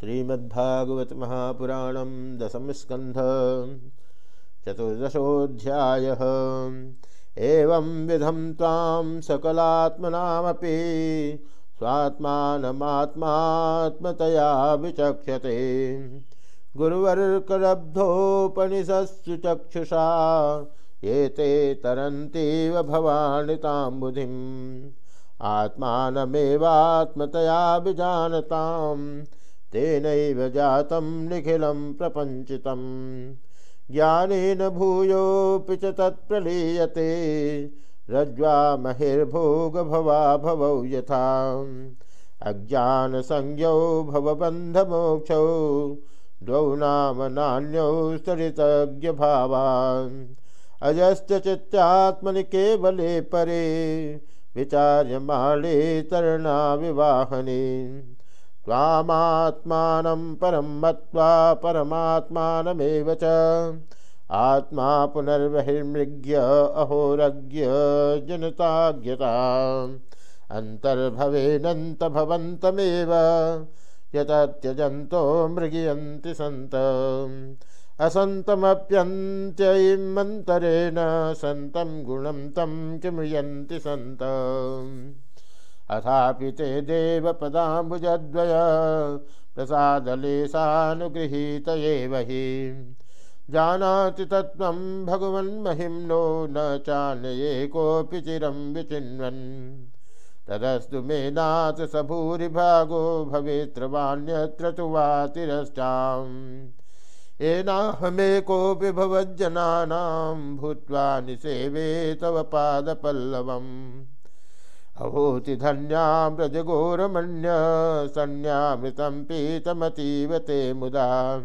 श्रीमद्भागवत महापुराण दशम स्कंध चतुर्दशोध्याय एवं विधम तां सकलात्मनामपि, स्वात्मानमात्मात्मतया विचक्षते। गुरुवर्कलब्धोपनिषत्सु चक्षुषा ये ते तरन्तीव भवानि तां बुधिम् आत्मानमेवात्मतया विजानताम् तेनैव जातं निखिलं प्रपञ्चितं। ज्ञानेन भूयोऽपि च तत्प्रलीयते। रज्ज्वा महिर्भोगभवा भवौ यथा। अज्ञानसंज्ञौ भवबन्धमोक्षौ। द्वौ नाम नान्यौ स्तरितज्ञभावान् अजश्च चित्तात्मनि केवले परे। विचार्यमाणे तरणाविवाहने। त्वामात्मानं परं मत्वा परमात्मानमेव च। आत्मा पुनर्बहिर्मृग्य अहोरज्ञ जनताज्ञता अन्तर्भवेनन्तभवन्तमेव। यतत्यजन्तो मृगयन्ति सन्त। असन्तमप्यन्त्ययिमन्तरेण सन्तं गुणं तं किमुयन्ति अथापि ते देवपदाम्बुजद्वय प्रसादलेशानुगृहीत एव हि। जानाति तत्त्वं भगवन्महिम्नो न चान्ये कोऽपि चिरं विचिन्वन्। तदस्तु मे नाथ स भूरिभागो भवेत्रवान्यत्र तु वा तिरश्चाम् एनाहमेकोऽपि भवज्जनानां भूत्वा निसेवे तव पादपल्लवम्। अभूतिधन्या व्रजघोरमण्य सन्यामृतं पीतमतीव ते मुदा।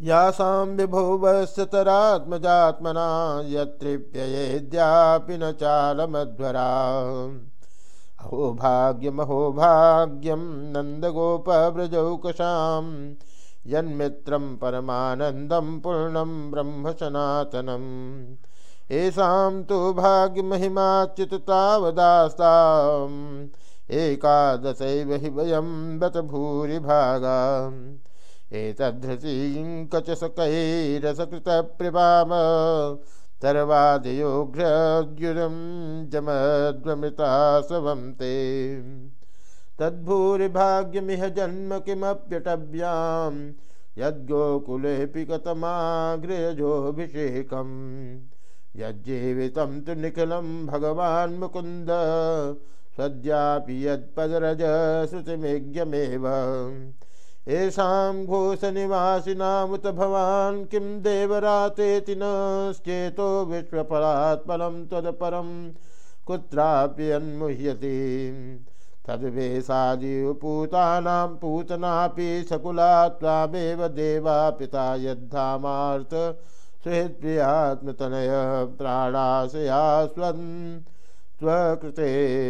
यासां विभुवस्तरात्मजात्मना यत्रिप्ययेद्यापि न चालमध्वरा। अहो भाग्यमहो भाग्यं नन्दगोपव्रजौकशां यन्मित्रं परमानन्दं पूर्णं ब्रह्म सनातनम् येषां तु भाग्यमहिमाच्युत तावदास्ताम् एकादशैव हि वयं बत भूरिभागा एतद्धृतीं कचसकैरसकृतप्रिवाम सर्वादयोघ्रद्युरं जमद्वमृतासवं ते। तद्भूरिभाग्यमिह जन्म किमप्यटव्यां यद्गोकुलेऽपि कतमाग्रयजोऽभिषेकम् यज्जीवित तो निखिलं भगवान् मुकुन्द। सद्यापि यत्पदरज श्रुतिमेज्ञमेव। येषां घोषनिवासिनामुत भवान् किं देवरातेति नश्चेतो विश्वपरात्परं त्वदपरं कुत्रापि अन्मुह्यति तद्वेषादिपूतानां पूतनापि सकुला देवा पिता यद्धामार्थ सुहृत्प्रियात्मतनय प्राणाशयास्वन् स्वकृते।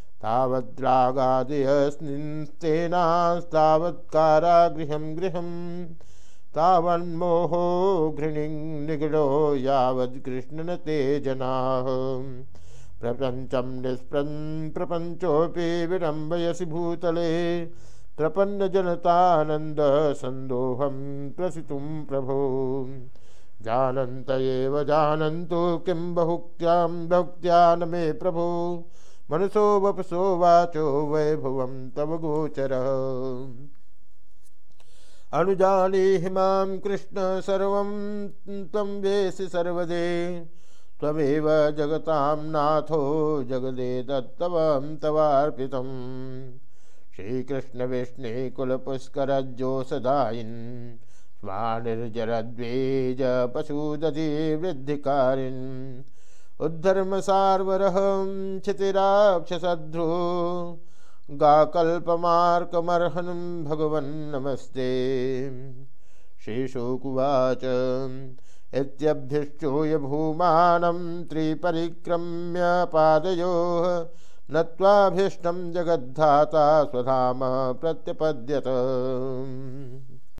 तावद्रागादियस्तेनास्तावत्कारागृहं गृहं। तावन्मोहो घृणिं निगडो यावद्कृष्णन ते जनाः प्रपञ्चं निष्प्रन् प्रपञ्चोऽपि विडम्बयसि भूतले। प्रपन्नजनतानन्दसन्दोहं प्रसितुं प्रभो। जानन्त एव जानन्तु किं बहुक्त्यां बहुक्त्या न मे प्रभो। मनसो वपसो वाचो वैभुवं तव गोचरः। अनुजानीहि माँ कृष्ण सर्वं त्वं वेसि सर्वदे। त्वमेव जगतां नाथो जगदे दत्तवं तवार्पितं श्रीकृष्णविष्णे कुलपुष्करज्योसदायिन् स्वानिर्जरद्वेज पशुदधि वृद्धिकारिन् उद्धर्म सार्वरहं क्षितिराक्षसध्रु गाकल्पमार्कमर्हनं भगवन्नमस्ते श्रीशुकुवाच। इत्यभ्यश्चोय भूमानं त्रिपरिक्रम्य पादयोः, नत्वाभीष्टं जगद्धाता स्वधाम प्रत्यपद्यत।